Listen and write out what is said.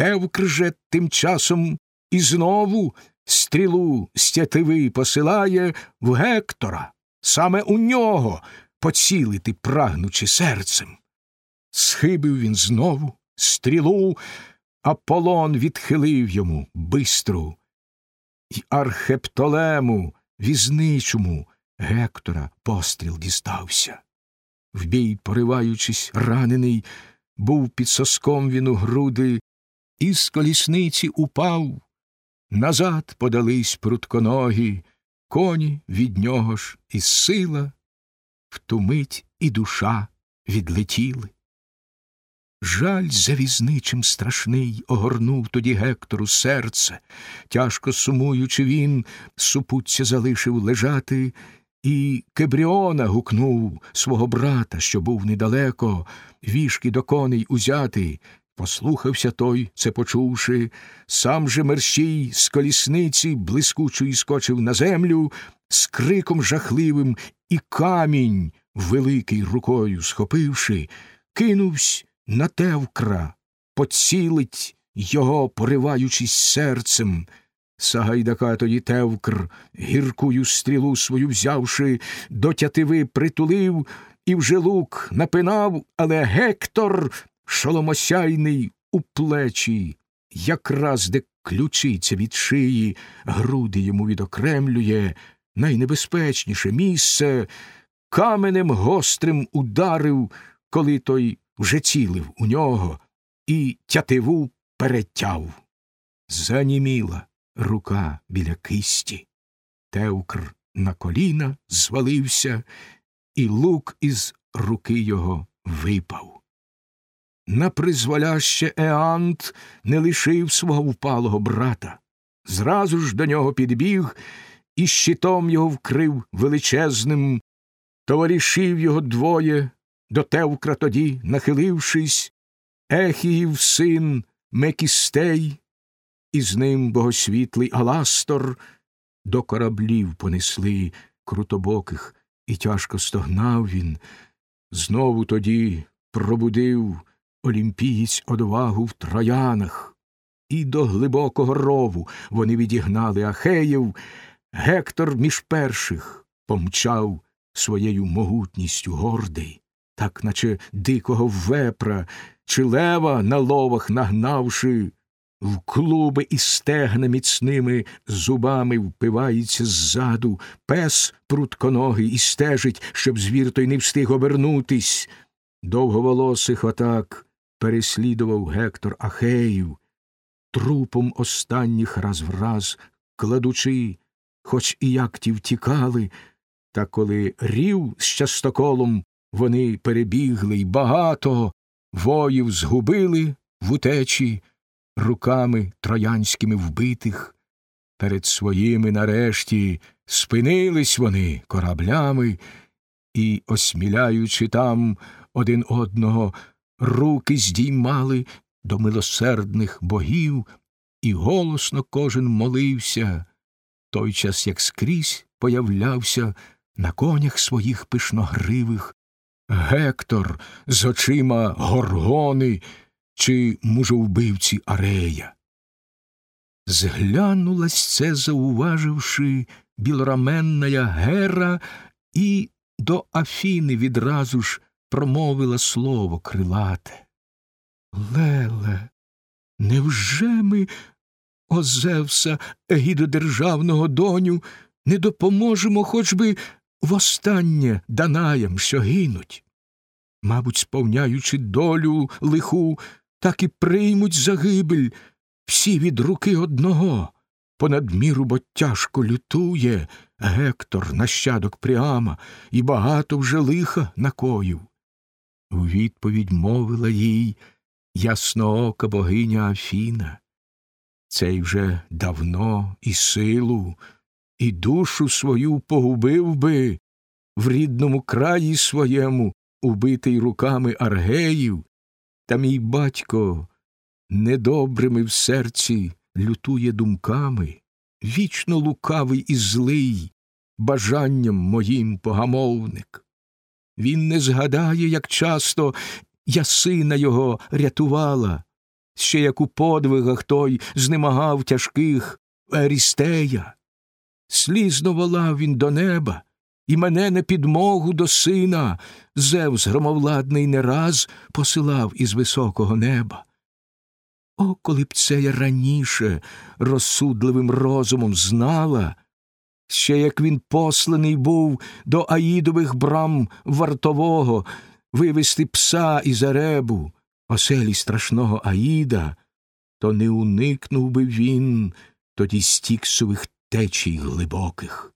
Тевкр же тим часом і знову стрілу з тятиви посилає в Гектора, саме у нього поцілити, прагнучи серцем. Схибив він знову стрілу, Аполлон відхилив йому бистру, й Архептолему, візничому, Гектора постріл дістався. В бій, пориваючись, ранений, був під соском він у груди, і з колісниці упав. Назад подались прутконогі, коні від нього ж і сила, в ту мить і душа відлетіли. Жаль завізничим страшний огорнув тоді Гектору серце, тяжко сумуючи, він супуття залишив лежати, і Кебріона гукнув свого брата, що був недалеко, вішки до коней узяти. Послухався той, це почувши, сам же мерщій з колісниці блискучої скочив на землю, з криком жахливим і камінь, великий рукою схопивши, кинувсь на Тевкра, поцілить його, пориваючись серцем. Сагайдака тоді Тевкр, гіркую стрілу свою взявши, до тятиви притулив і вже лук напинав, але Гектор, шоломосяйний у плечі, якраз де ключиця від шиї, груди йому відокремлює, найнебезпечніше місце, каменем гострим ударив, коли той вже цілив у нього, і тятиву перетяв. Заніміла рука біля кисті. Тевкр на коліна звалився, і лук із руки його випав. На призволяще Еант не лишив свого впалого брата. Зразу ж до нього підбіг і щитом його вкрив величезним, товаришів його двоє, до Тевкра тоді, нахилившись, Ехіїв син Мекістей, і з ним богосвітлий Аластор до кораблів понесли крутобоких, і тяжко стогнав він. Знову тоді пробудив олімпієць одвагу в троянах, і до глибокого рову вони відігнали Ахеїв, Гектор між перших помчав своєю могутністю гордий, так наче дикого вепра чи лева на ловах нагнавши, в клуби і стегна міцними зубами впивається ззаду, пес прутконогий і стежить, щоб звір той не встиг обернутись. Довговолосих отак переслідував Гектор Ахеїв, трупом останніх раз в раз кладучи, хоч і як ті втікали, та коли рів з частоколом вони перебігли й багато воїв згубили в утечі руками троянськими вбитих, перед своїми нарешті спинились вони кораблями і, осміляючи там один одного, руки здіймали до милосердних богів, і голосно кожен молився, той час як скрізь появлявся на конях своїх пишногривих, Гектор з очима горгони чи мужовбивці Арея. Зглянулась це, зауваживши білораменная Гера, і до Афіни відразу ж промовила слово крилате. Леле, невже ми, о Зевса, егідодержавного доню, не допоможемо хоч би востаннє Данаям, що гинуть? Мабуть, сповняючи долю лиху, так і приймуть загибель всі від руки одного. Понад міру, бо тяжко лютує Гектор, нащадок Пріама, і багато вже лиха накоїв. У відповідь мовила їй ясноока богиня Афіна. Цей вже давно і силу, і душу свою погубив би в рідному краї своєму, убитий руками аргеїв, та мій батько недобрими в серці лютує думками, вічно лукавий і злий, бажанням моїм погамовник. Він не згадає, як часто я сина його рятувала, ще як у подвигах той знемагав тяжких Ерістея. Слізно волав він до неба, і мене на підмогу до сина Зевс громовладний не раз посилав із високого неба. О, коли б це я раніше розсудливим розумом знала, ще як він посланий був до Аїдових брам вартового вивести пса із Аребу, оселі страшного Аїда, то не уникнув би він тоді стіксових течій глибоких.